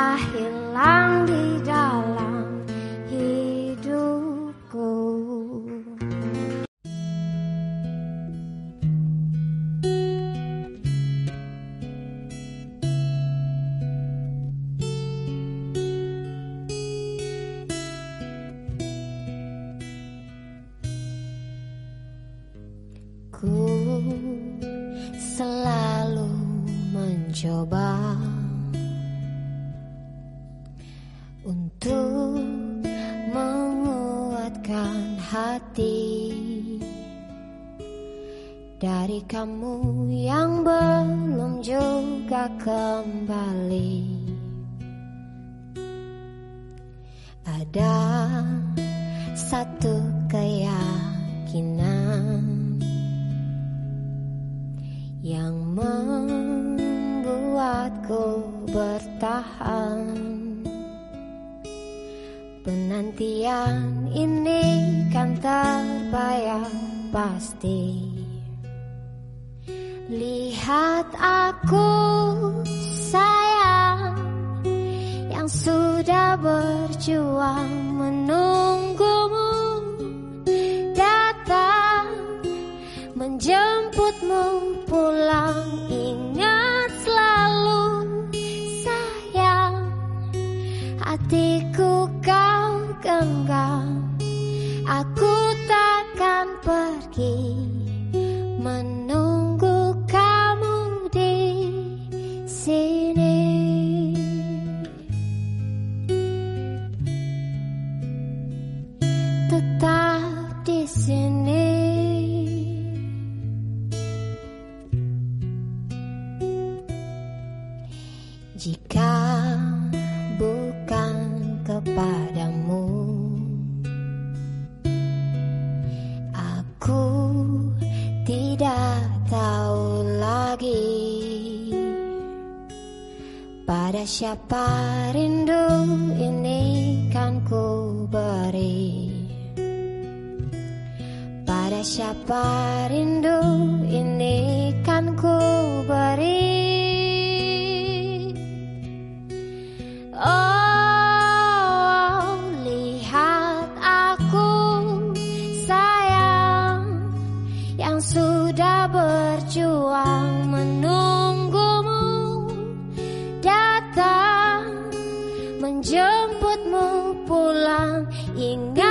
I hear Ingat selalu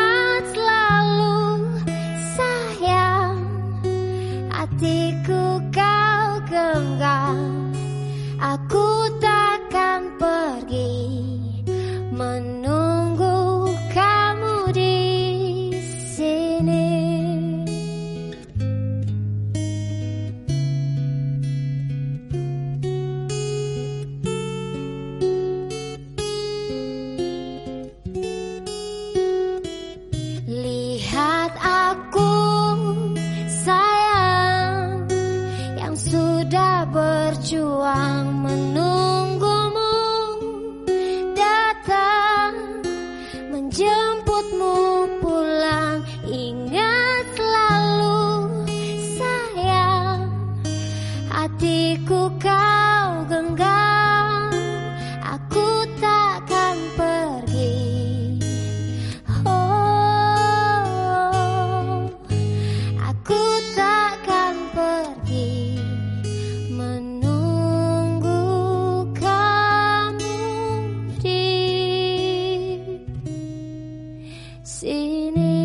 sini.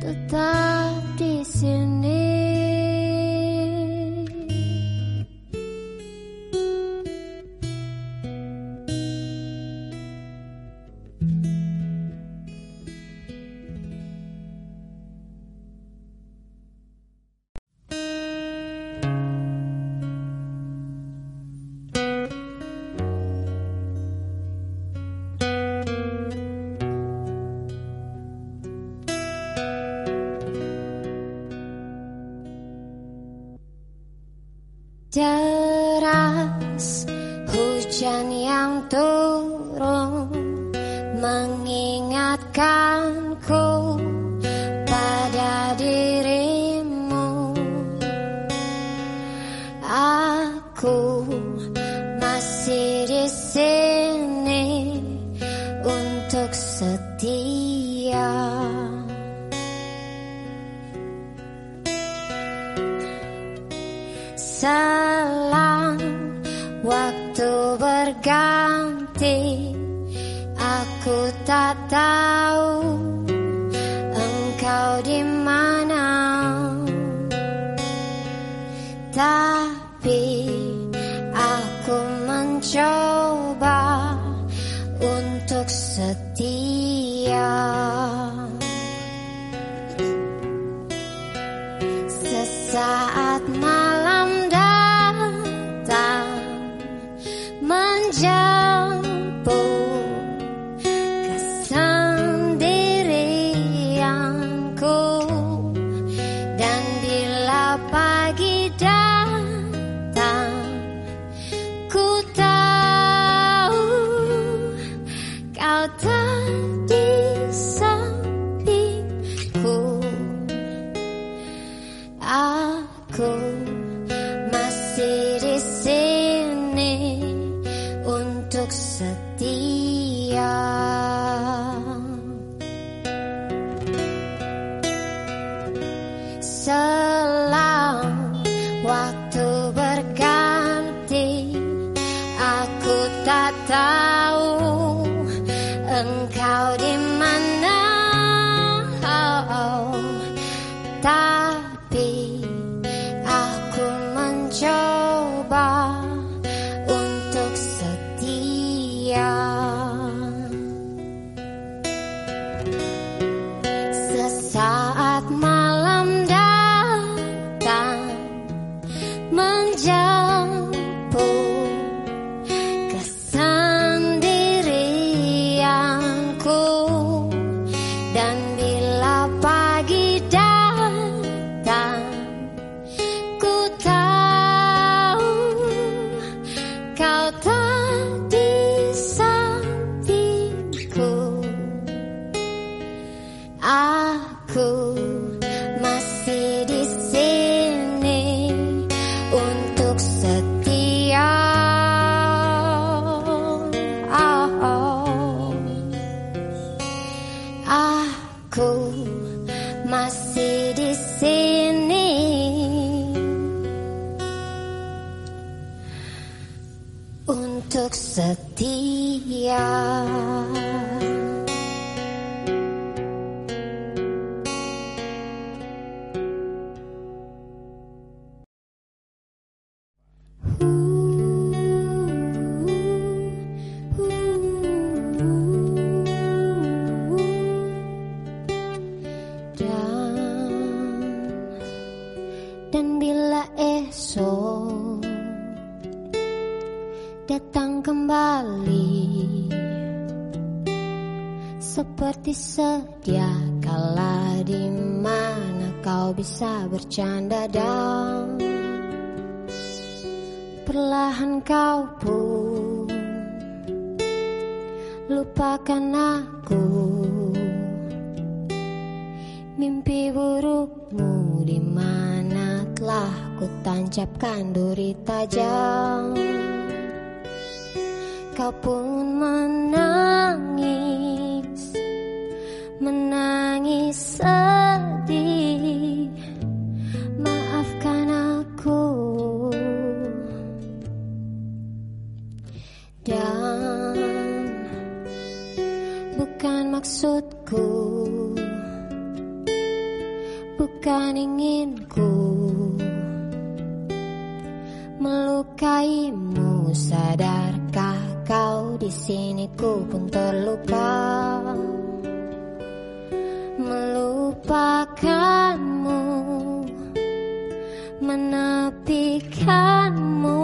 Tetap Deras dan bila esok datang kembali seperti sedia kala di mana kau bisa bercanda dan perlahan kau pun lupakan aku. Mimpi buruk telah ku tancapkan duri tajam kau pun menangis menangis sedih. Maafkan aku. Dan bukan maksudku bukan inginku melukaimu sadarkah kau? Di sini ku pun terluka. Melupakanmu menepikanmu.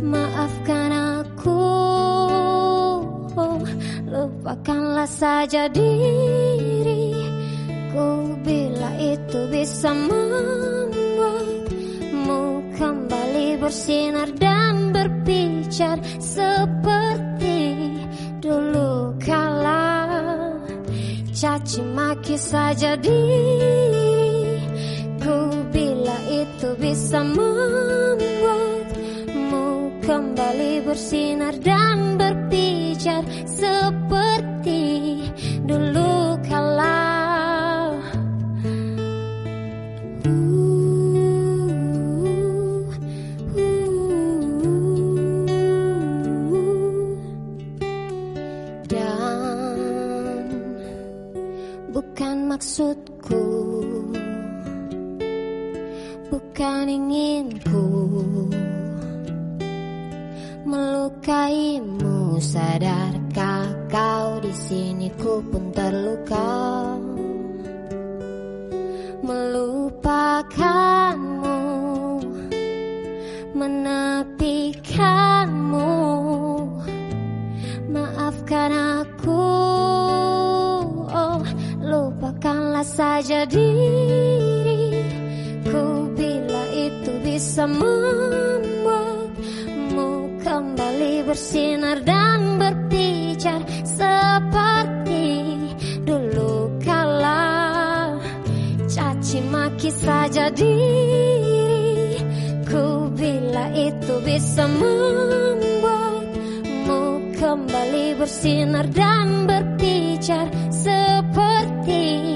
Maafkan aku. Lupakanlah saja diriku. Bila itu bisa kembali bersinar dan berpijar seperti dulu kala. Caci maki saja diriku bila itu bisa membuatmu kembali bersinar dan berpijar seperti saja diriku bila itu bisa membuatmu kembali bersinar dan berpijar seperti dulu kala. Caci maki saja diriku bila itu bisa membuatmu kembali bersinar dan berpijar seperti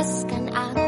jelaskan aku.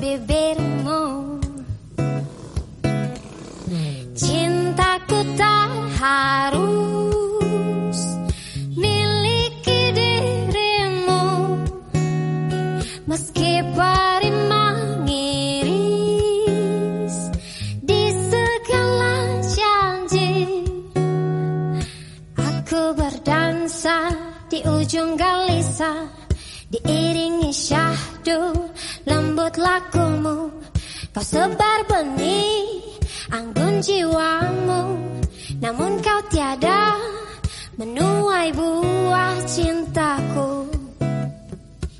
bibirmu hmm. Cintaku tak harus miliki dirimu. Meski parima mengiris di segala janji Aku berdansa di ujung galisa diiringi syahdu lakumu Kau sebar benih Anggun jiwamu. Namun kau tiada Menuai buah cintaku.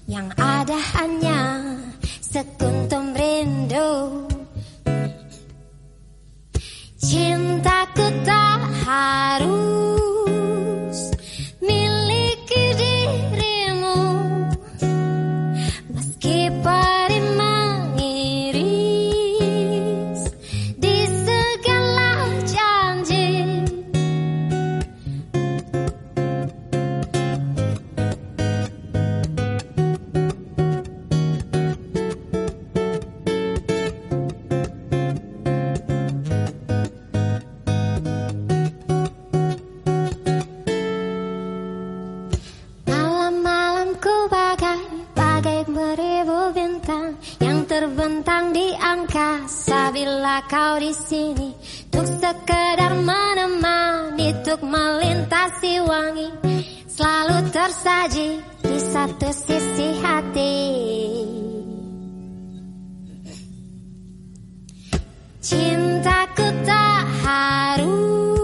Yang ada hanya Sekuntum rindu. Cintaku tak harus kau di sini untuk sekedar menemani untuk melintasi wangi selalu tersaji di satu sisi hati. Cintaku tak harus